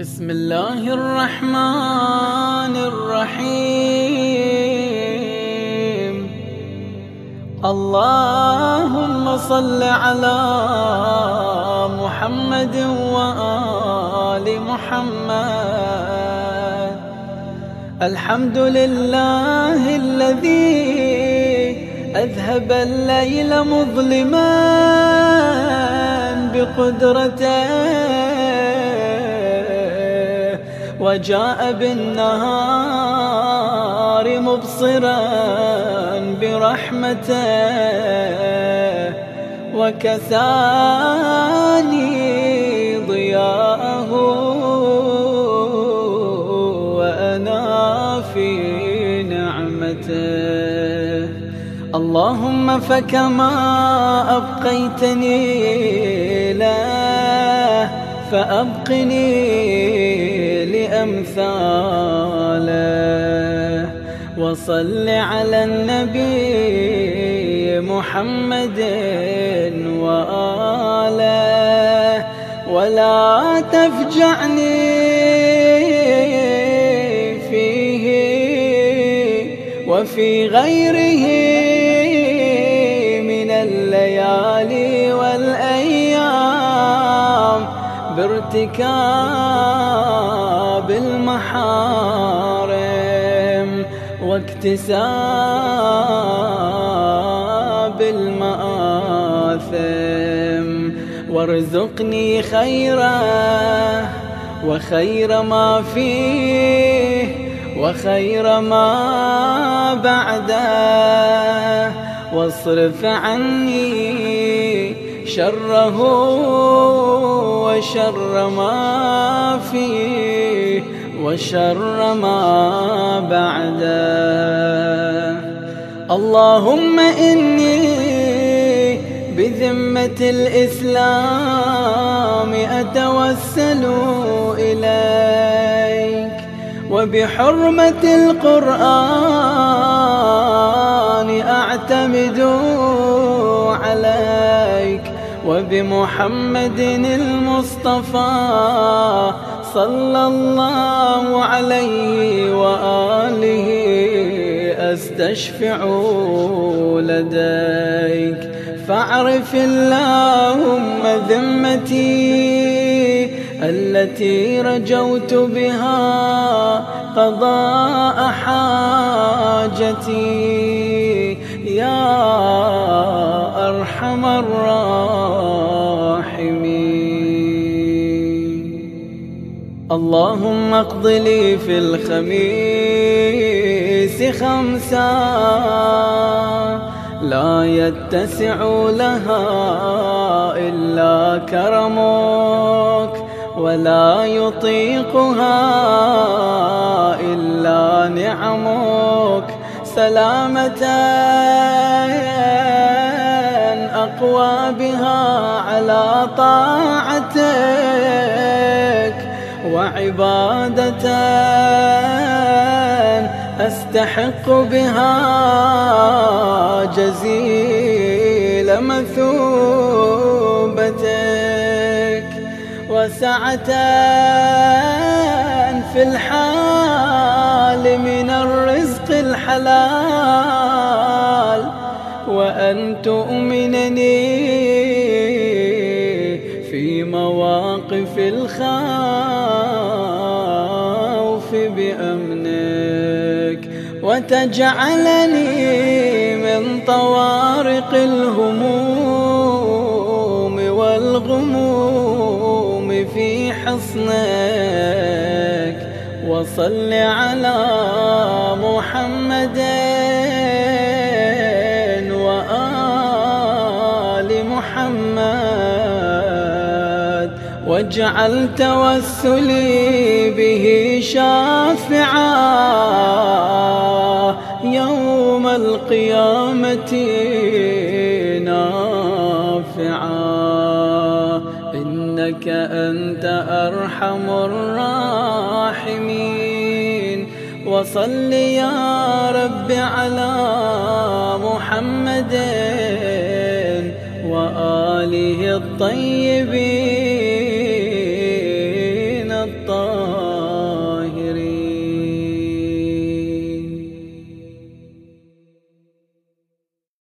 بسم الله الرحمن الرحيم. اللهم صل على محمد وآل محمد. الحمد لله الذي أذهب الليل مظلما بقدرته. وجاء بالنهار مبصرا برحمته وكساني ضياءه وأنا في نعمته. اللهم فكما أبقيتني له فأبقني أمثاله. وصل على النبي محمد وآله. ولا تفجعني فيه وفي غيره من الليالي والأيام. بارتكاب المحارم واكتساب المآثم. وارزقني خيره وخير ما فيه وخير ما بعده. واصرف عني شره وشر ما فيه وشر ما بعده. اللهم إني بذمة الإسلام أتوسل إليك وبحرمة القرآن أعتمد عليك. وبمحمد المصطفى صلى الله عليه وآله أستشفع لديك. فاعرف اللهم ذمتي التي رجوت بها قضاء حاجتي. يا أرحم الراحمين. اللهم اقض لي في الخميس خمسا لا يتسع لها إلا كرمك ولا يطيقها إلا نعمك. سلامة أقوى بها على طاعتك. وعبادة أستحق بها جزيل مثوبتك وسعة في الحال من الرزق الحلال وأن تؤمنني في مواقف الخوف بأمنك وتجعلني من طوارق الهموم والغموم في حصنك. وصل على واجعل توسلي به شافعا يوم القيامة نافعا. إنك أنت أرحم الراحمين. وصل يا رب على محمد وآله الطيبين.